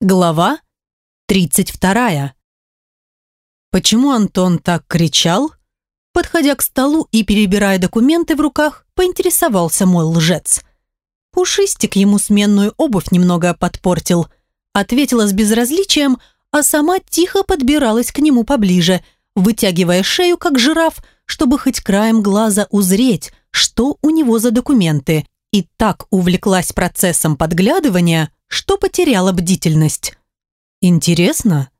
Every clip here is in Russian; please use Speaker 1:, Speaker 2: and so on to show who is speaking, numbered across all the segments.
Speaker 1: Глава 32. Почему Антон так кричал? Подходя к столу и перебирая документы в руках, поинтересовался мой лжец. Пушистик ему сменную обувь немного подпортил. Ответила с безразличием, а сама тихо подбиралась к нему поближе, вытягивая шею, как жираф, чтобы хоть краем глаза узреть, что у него за документы. И так увлеклась процессом подглядывания – что потеряла бдительность. «Интересно?»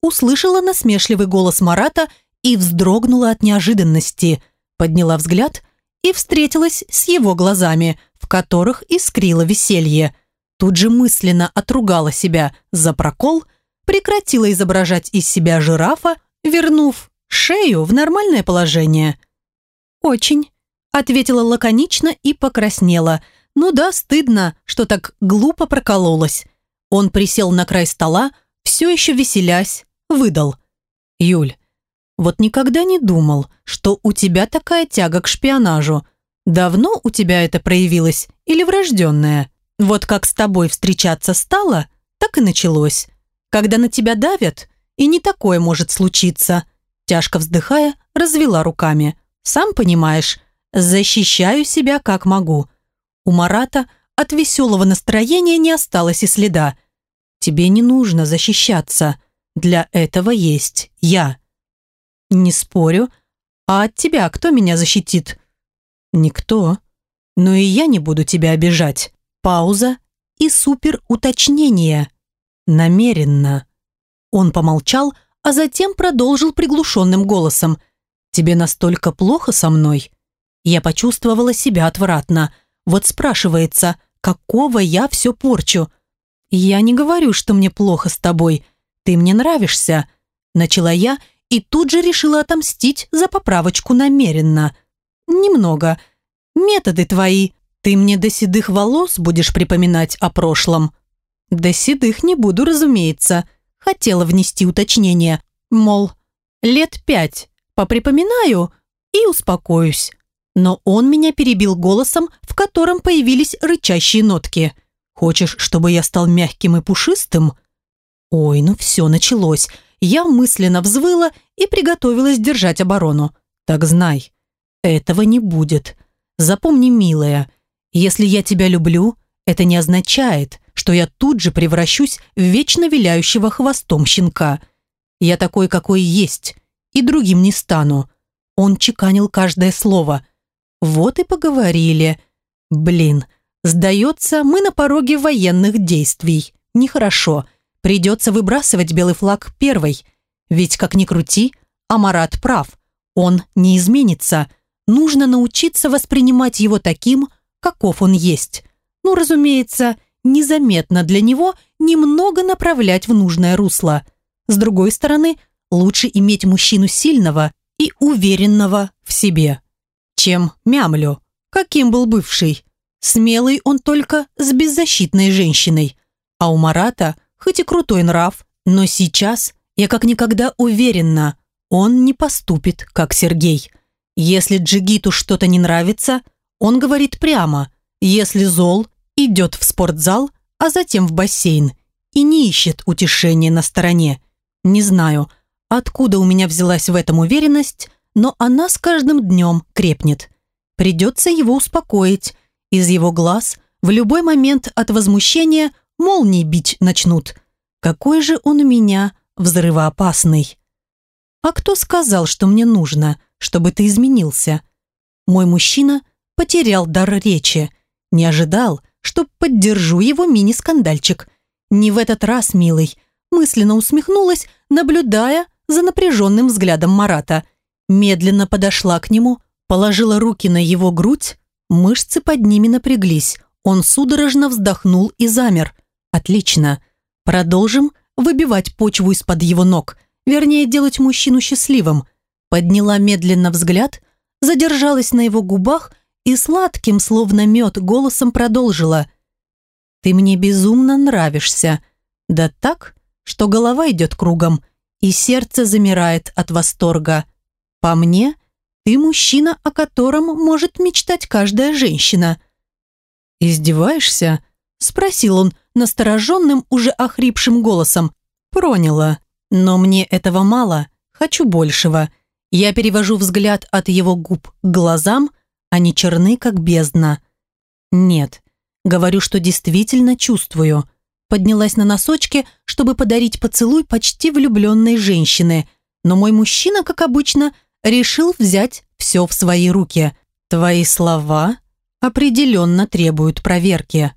Speaker 1: Услышала насмешливый голос Марата и вздрогнула от неожиданности, подняла взгляд и встретилась с его глазами, в которых искрило веселье. Тут же мысленно отругала себя за прокол, прекратила изображать из себя жирафа, вернув шею в нормальное положение. «Очень», — ответила лаконично и покраснела — ну да, стыдно, что так глупо прокололась. Он присел на край стола, все еще веселясь, выдал. «Юль, вот никогда не думал, что у тебя такая тяга к шпионажу. Давно у тебя это проявилось или врожденное? Вот как с тобой встречаться стало, так и началось. Когда на тебя давят, и не такое может случиться». Тяжко вздыхая, развела руками. «Сам понимаешь, защищаю себя как могу. У Марата от веселого настроения не осталось и следа. «Тебе не нужно защищаться. Для этого есть я». «Не спорю. А от тебя кто меня защитит?» «Никто. Но и я не буду тебя обижать». Пауза и супер уточнение. Намеренно. Он помолчал, а затем продолжил приглушенным голосом. «Тебе настолько плохо со мной?» Я почувствовала себя отвратно – вот спрашивается, какого я все порчу? Я не говорю, что мне плохо с тобой. Ты мне нравишься. Начала я и тут же решила отомстить за поправочку намеренно. Немного. Методы твои. Ты мне до седых волос будешь припоминать о прошлом. До седых не буду, разумеется. Хотела внести уточнение. Мол, лет пять поприпоминаю и успокоюсь но он меня перебил голосом, в котором появились рычащие нотки. «Хочешь, чтобы я стал мягким и пушистым?» Ой, ну все началось. Я мысленно взвыла и приготовилась держать оборону. Так знай, этого не будет. Запомни, милая, если я тебя люблю, это не означает, что я тут же превращусь в вечно виляющего хвостом щенка. Я такой, какой есть, и другим не стану. Он чеканил каждое слово – вот и поговорили. Блин, сдается, мы на пороге военных действий. Нехорошо. Придется выбрасывать белый флаг первой. Ведь, как ни крути, Амарат прав. Он не изменится. Нужно научиться воспринимать его таким, каков он есть. Ну, разумеется, незаметно для него немного направлять в нужное русло. С другой стороны, лучше иметь мужчину сильного и уверенного в себе чем мямлю. Каким был бывший? Смелый он только с беззащитной женщиной. А у Марата, хоть и крутой нрав, но сейчас я как никогда уверена, он не поступит, как Сергей. Если Джигиту что-то не нравится, он говорит прямо. Если зол, идет в спортзал, а затем в бассейн и не ищет утешения на стороне. Не знаю, откуда у меня взялась в этом уверенность, но она с каждым днем крепнет. Придется его успокоить. Из его глаз в любой момент от возмущения молнии бить начнут. Какой же он у меня взрывоопасный. А кто сказал, что мне нужно, чтобы ты изменился? Мой мужчина потерял дар речи. Не ожидал, что поддержу его мини-скандальчик. Не в этот раз, милый. Мысленно усмехнулась, наблюдая за напряженным взглядом Марата – медленно подошла к нему, положила руки на его грудь, мышцы под ними напряглись. Он судорожно вздохнул и замер. «Отлично. Продолжим выбивать почву из-под его ног, вернее, делать мужчину счастливым». Подняла медленно взгляд, задержалась на его губах и сладким, словно мед, голосом продолжила. «Ты мне безумно нравишься. Да так, что голова идет кругом, и сердце замирает от восторга». По мне, ты мужчина, о котором может мечтать каждая женщина. «Издеваешься?» – спросил он настороженным, уже охрипшим голосом. «Проняла. Но мне этого мало. Хочу большего». Я перевожу взгляд от его губ к глазам, они черны, как бездна. «Нет». Говорю, что действительно чувствую. Поднялась на носочки, чтобы подарить поцелуй почти влюбленной женщины. Но мой мужчина, как обычно, решил взять все в свои руки. Твои слова определенно требуют проверки.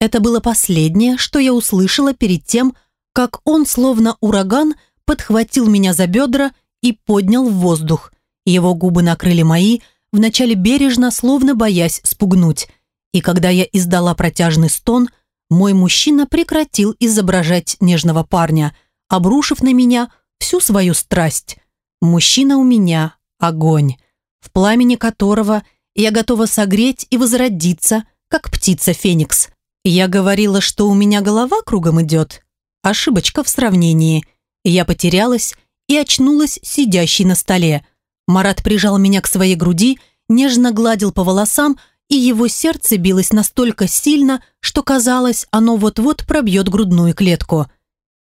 Speaker 1: Это было последнее, что я услышала перед тем, как он, словно ураган, подхватил меня за бедра и поднял в воздух. Его губы накрыли мои, вначале бережно, словно боясь спугнуть. И когда я издала протяжный стон, мой мужчина прекратил изображать нежного парня, обрушив на меня всю свою страсть. Мужчина у меня – огонь, в пламени которого я готова согреть и возродиться, как птица Феникс. Я говорила, что у меня голова кругом идет. Ошибочка в сравнении. Я потерялась и очнулась сидящей на столе. Марат прижал меня к своей груди, нежно гладил по волосам, и его сердце билось настолько сильно, что казалось, оно вот-вот пробьет грудную клетку.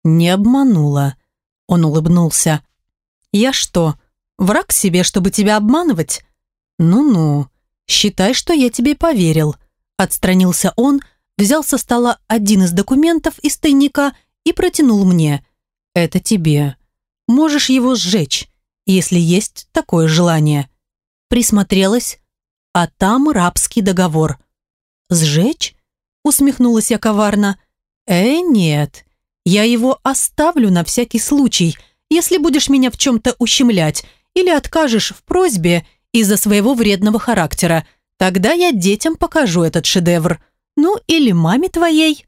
Speaker 1: «Не обманула», — он улыбнулся. «Я что, враг себе, чтобы тебя обманывать?» «Ну-ну, считай, что я тебе поверил», — отстранился он, — взял со стола один из документов из тайника и протянул мне. «Это тебе. Можешь его сжечь, если есть такое желание». Присмотрелась, а там рабский договор. «Сжечь?» — усмехнулась я коварно. «Э, нет. Я его оставлю на всякий случай, если будешь меня в чем-то ущемлять или откажешь в просьбе из-за своего вредного характера. Тогда я детям покажу этот шедевр». Ну, или маме твоей».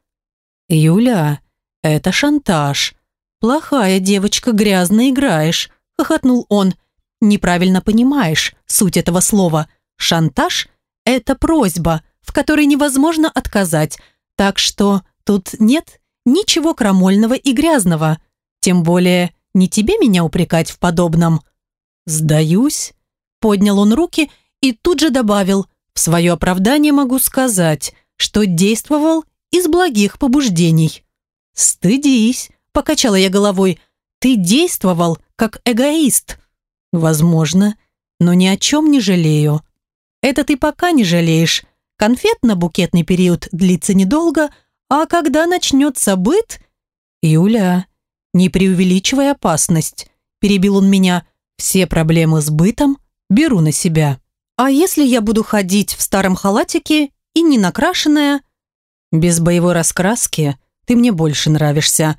Speaker 1: «Юля, это шантаж. Плохая девочка, грязно играешь», — хохотнул он. «Неправильно понимаешь суть этого слова. Шантаж — это просьба, в которой невозможно отказать, так что тут нет ничего крамольного и грязного. Тем более не тебе меня упрекать в подобном». «Сдаюсь», — поднял он руки и тут же добавил, «в свое оправдание могу сказать, что действовал из благих побуждений. «Стыдись», – покачала я головой, – «ты действовал как эгоист». «Возможно, но ни о чем не жалею». «Это ты пока не жалеешь. Конфетно-букетный период длится недолго, а когда начнется быт...» «Юля, не преувеличивай опасность», – перебил он меня. «Все проблемы с бытом беру на себя». «А если я буду ходить в старом халатике и не накрашенная. Без боевой раскраски ты мне больше нравишься.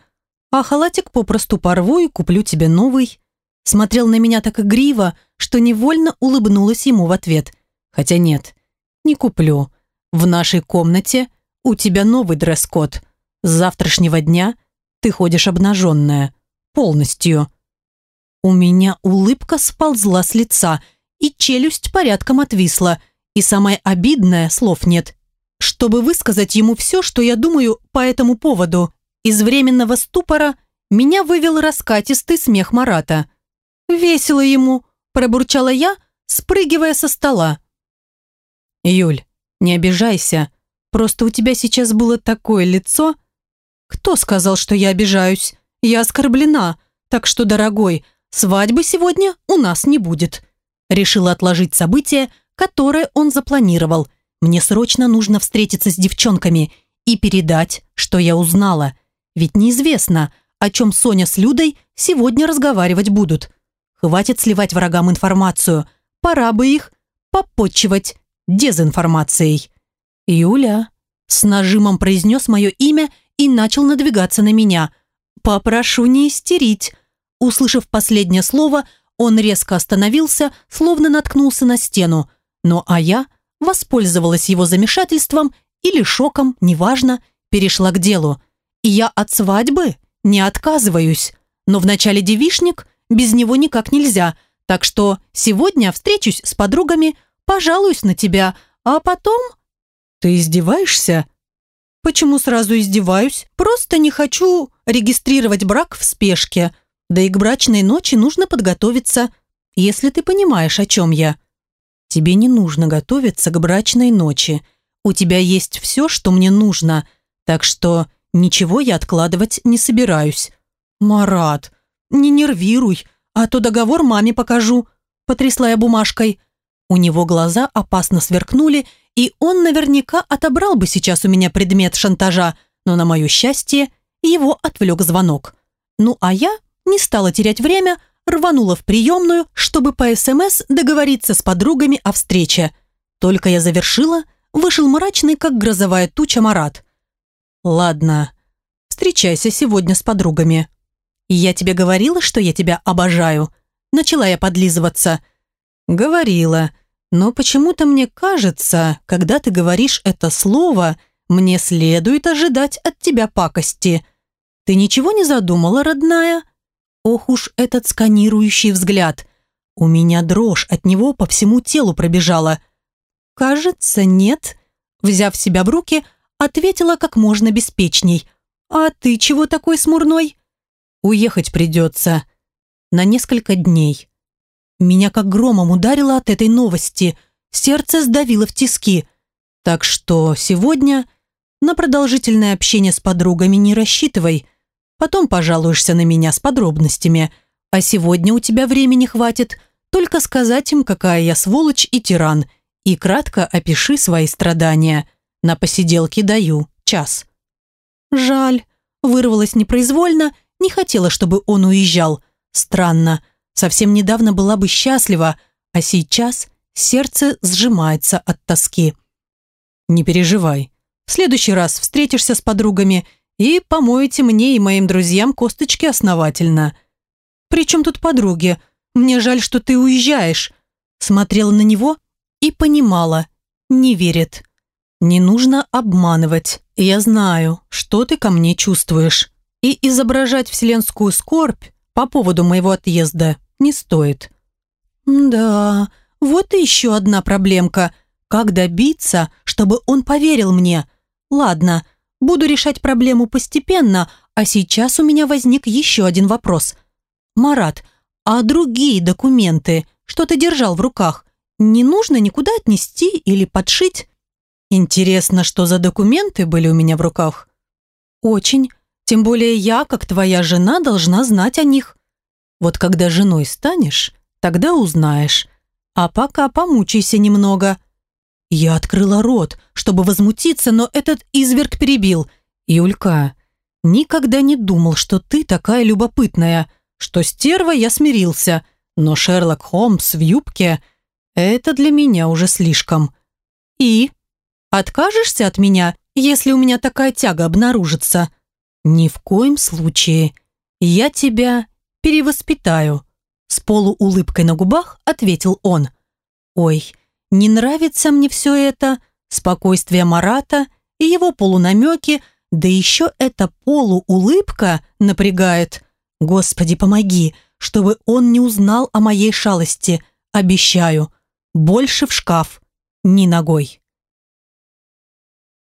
Speaker 1: А халатик попросту порву и куплю тебе новый. Смотрел на меня так игриво, что невольно улыбнулась ему в ответ. Хотя нет, не куплю. В нашей комнате у тебя новый дресс-код. С завтрашнего дня ты ходишь обнаженная. Полностью. У меня улыбка сползла с лица, и челюсть порядком отвисла – и самое обидное, слов нет, чтобы высказать ему все, что я думаю по этому поводу. Из временного ступора меня вывел раскатистый смех Марата. «Весело ему», – пробурчала я, спрыгивая со стола. «Юль, не обижайся. Просто у тебя сейчас было такое лицо...» «Кто сказал, что я обижаюсь? Я оскорблена. Так что, дорогой, свадьбы сегодня у нас не будет». Решила отложить события, которое он запланировал. Мне срочно нужно встретиться с девчонками и передать, что я узнала. Ведь неизвестно, о чем Соня с Людой сегодня разговаривать будут. Хватит сливать врагам информацию. Пора бы их попотчевать дезинформацией. «Юля», — с нажимом произнес мое имя и начал надвигаться на меня. «Попрошу не истерить». Услышав последнее слово, он резко остановился, словно наткнулся на стену. Ну а я воспользовалась его замешательством или шоком, неважно, перешла к делу. И я от свадьбы не отказываюсь, но в начале девишник без него никак нельзя, так что сегодня встречусь с подругами, пожалуюсь на тебя, а потом... Ты издеваешься? Почему сразу издеваюсь? Просто не хочу регистрировать брак в спешке. Да и к брачной ночи нужно подготовиться, если ты понимаешь, о чем я. Тебе не нужно готовиться к брачной ночи. У тебя есть все, что мне нужно. Так что ничего я откладывать не собираюсь. Марат, не нервируй, а то договор маме покажу, потрясла я бумажкой. У него глаза опасно сверкнули, и он наверняка отобрал бы сейчас у меня предмет шантажа, но на мое счастье его отвлек звонок. Ну а я не стала терять время, рванула в приемную, чтобы по СМС договориться с подругами о встрече. Только я завершила, вышел мрачный, как грозовая туча Марат. «Ладно, встречайся сегодня с подругами». «Я тебе говорила, что я тебя обожаю?» Начала я подлизываться. «Говорила, но почему-то мне кажется, когда ты говоришь это слово, мне следует ожидать от тебя пакости. Ты ничего не задумала, родная?» Ох уж этот сканирующий взгляд. У меня дрожь от него по всему телу пробежала. «Кажется, нет», взяв себя в руки, ответила как можно беспечней. «А ты чего такой смурной?» «Уехать придется. На несколько дней». Меня как громом ударило от этой новости. Сердце сдавило в тиски. Так что сегодня на продолжительное общение с подругами не рассчитывай. Потом пожалуешься на меня с подробностями. А сегодня у тебя времени хватит только сказать им, какая я сволочь и тиран. И кратко опиши свои страдания. На посиделке даю час. Жаль, вырвалась непроизвольно, не хотела, чтобы он уезжал. Странно, совсем недавно была бы счастлива, а сейчас сердце сжимается от тоски. Не переживай. В следующий раз встретишься с подругами и помоете мне и моим друзьям косточки основательно. Причем тут подруги? Мне жаль, что ты уезжаешь. Смотрела на него и понимала, не верит. Не нужно обманывать. Я знаю, что ты ко мне чувствуешь. И изображать вселенскую скорбь по поводу моего отъезда не стоит. Да, вот и еще одна проблемка. Как добиться, чтобы он поверил мне? Ладно, буду решать проблему постепенно, а сейчас у меня возник еще один вопрос. Марат, а другие документы, что ты держал в руках, не нужно никуда отнести или подшить? Интересно, что за документы были у меня в руках? Очень. Тем более я, как твоя жена, должна знать о них. Вот когда женой станешь, тогда узнаешь. А пока помучайся немного. Я открыла рот, чтобы возмутиться, но этот изверг перебил. Юлька, никогда не думал, что ты такая любопытная. Что стерва я смирился, но Шерлок Холмс в юбке – это для меня уже слишком. И Откажешься от меня, если у меня такая тяга обнаружится? Ни в коем случае. Я тебя перевоспитаю. С полуулыбкой на губах ответил он. Ой, не нравится мне все это. Спокойствие Марата и его полунамеки, да еще эта полуулыбка напрягает. Господи, помоги, чтобы он не узнал о моей шалости. Обещаю, больше в шкаф, ни ногой.